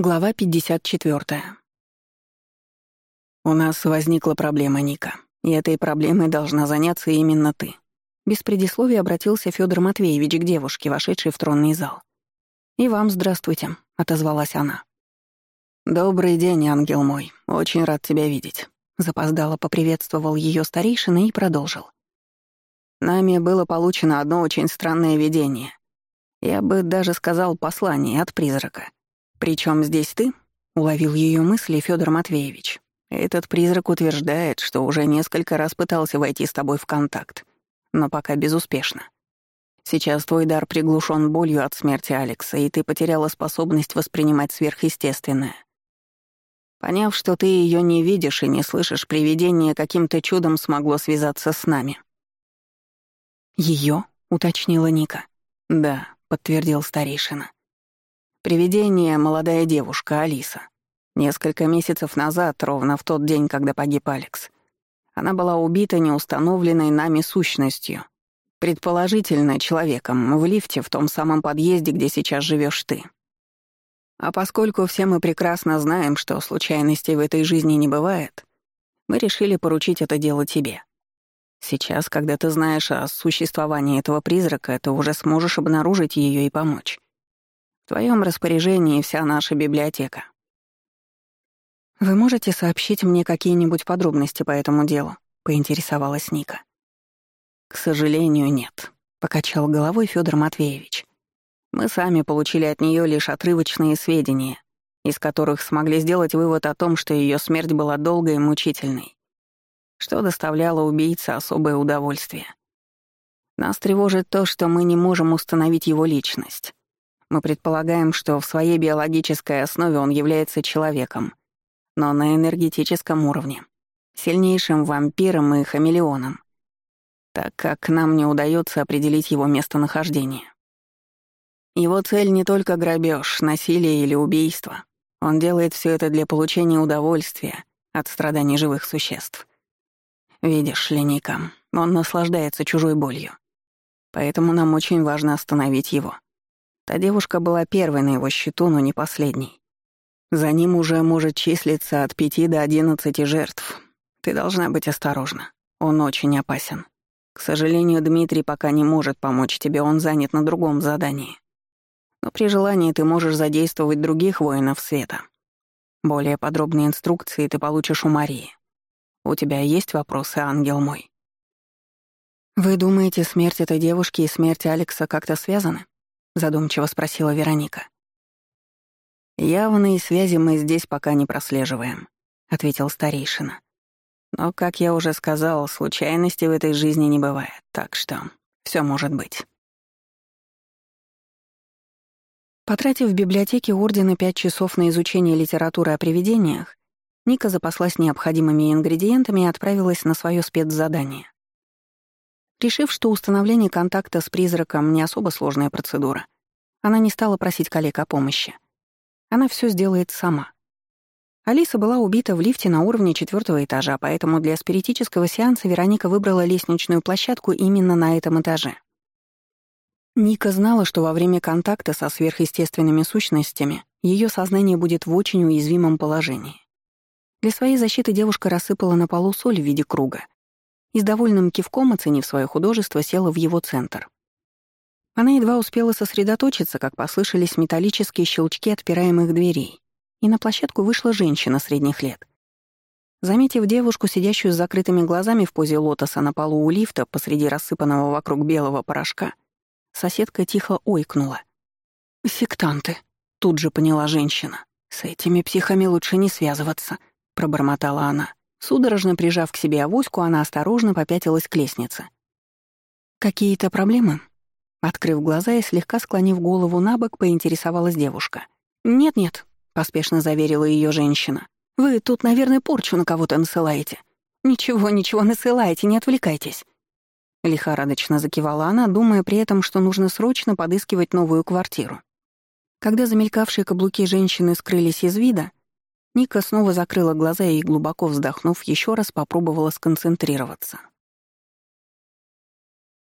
Глава 54. «У нас возникла проблема, Ника, и этой проблемой должна заняться именно ты». Без предисловий обратился Федор Матвеевич к девушке, вошедшей в тронный зал. «И вам здравствуйте», — отозвалась она. «Добрый день, ангел мой. Очень рад тебя видеть». Запоздало поприветствовал ее старейшина и продолжил. «Нами было получено одно очень странное видение. Я бы даже сказал послание от призрака» Причем здесь ты?» — уловил ее мысли Федор Матвеевич. «Этот призрак утверждает, что уже несколько раз пытался войти с тобой в контакт, но пока безуспешно. Сейчас твой дар приглушен болью от смерти Алекса, и ты потеряла способность воспринимать сверхъестественное. Поняв, что ты ее не видишь и не слышишь, привидение каким-то чудом смогло связаться с нами». «Ее?» — уточнила Ника. «Да», — подтвердил старейшина. Привидение — молодая девушка, Алиса. Несколько месяцев назад, ровно в тот день, когда погиб Алекс, она была убита неустановленной нами сущностью, предположительно человеком, в лифте в том самом подъезде, где сейчас живешь ты. А поскольку все мы прекрасно знаем, что случайностей в этой жизни не бывает, мы решили поручить это дело тебе. Сейчас, когда ты знаешь о существовании этого призрака, ты уже сможешь обнаружить ее и помочь твоем распоряжении вся наша библиотека. Вы можете сообщить мне какие-нибудь подробности по этому делу? поинтересовалась Ника. К сожалению, нет, покачал головой Федор Матвеевич. Мы сами получили от нее лишь отрывочные сведения, из которых смогли сделать вывод о том, что ее смерть была долгой и мучительной, что доставляло убийце особое удовольствие. Нас тревожит то, что мы не можем установить его личность. Мы предполагаем, что в своей биологической основе он является человеком, но на энергетическом уровне, сильнейшим вампиром и хамелеоном, так как нам не удается определить его местонахождение. Его цель не только грабеж, насилие или убийство. Он делает все это для получения удовольствия от страданий живых существ. Видишь ли, он наслаждается чужой болью. Поэтому нам очень важно остановить его. Та девушка была первой на его счету, но не последней. За ним уже может числиться от пяти до одиннадцати жертв. Ты должна быть осторожна. Он очень опасен. К сожалению, Дмитрий пока не может помочь тебе, он занят на другом задании. Но при желании ты можешь задействовать других воинов света. Более подробные инструкции ты получишь у Марии. У тебя есть вопросы, ангел мой? Вы думаете, смерть этой девушки и смерть Алекса как-то связаны? задумчиво спросила Вероника. «Явные связи мы здесь пока не прослеживаем», — ответил старейшина. «Но, как я уже сказал, случайности в этой жизни не бывает, так что все может быть». Потратив в библиотеке Ордена пять часов на изучение литературы о привидениях, Ника запаслась необходимыми ингредиентами и отправилась на свое спецзадание. Решив, что установление контакта с призраком не особо сложная процедура, она не стала просить коллег о помощи. Она все сделает сама. Алиса была убита в лифте на уровне четвертого этажа, поэтому для спиритического сеанса Вероника выбрала лестничную площадку именно на этом этаже. Ника знала, что во время контакта со сверхъестественными сущностями ее сознание будет в очень уязвимом положении. Для своей защиты девушка рассыпала на полу соль в виде круга и с довольным кивком, оценив свое художество, села в его центр. Она едва успела сосредоточиться, как послышались металлические щелчки отпираемых дверей, и на площадку вышла женщина средних лет. Заметив девушку, сидящую с закрытыми глазами в позе лотоса на полу у лифта посреди рассыпанного вокруг белого порошка, соседка тихо ойкнула. «Сектанты», — тут же поняла женщина. «С этими психами лучше не связываться», — пробормотала она. Судорожно прижав к себе авоську, она осторожно попятилась к лестнице. «Какие-то проблемы?» Открыв глаза и слегка склонив голову на бок, поинтересовалась девушка. «Нет-нет», — поспешно заверила ее женщина. «Вы тут, наверное, порчу на кого-то насылаете». «Ничего, ничего насылаете, не отвлекайтесь». Лихорадочно закивала она, думая при этом, что нужно срочно подыскивать новую квартиру. Когда замелькавшие каблуки женщины скрылись из вида, Ника снова закрыла глаза и, глубоко вздохнув, еще раз попробовала сконцентрироваться.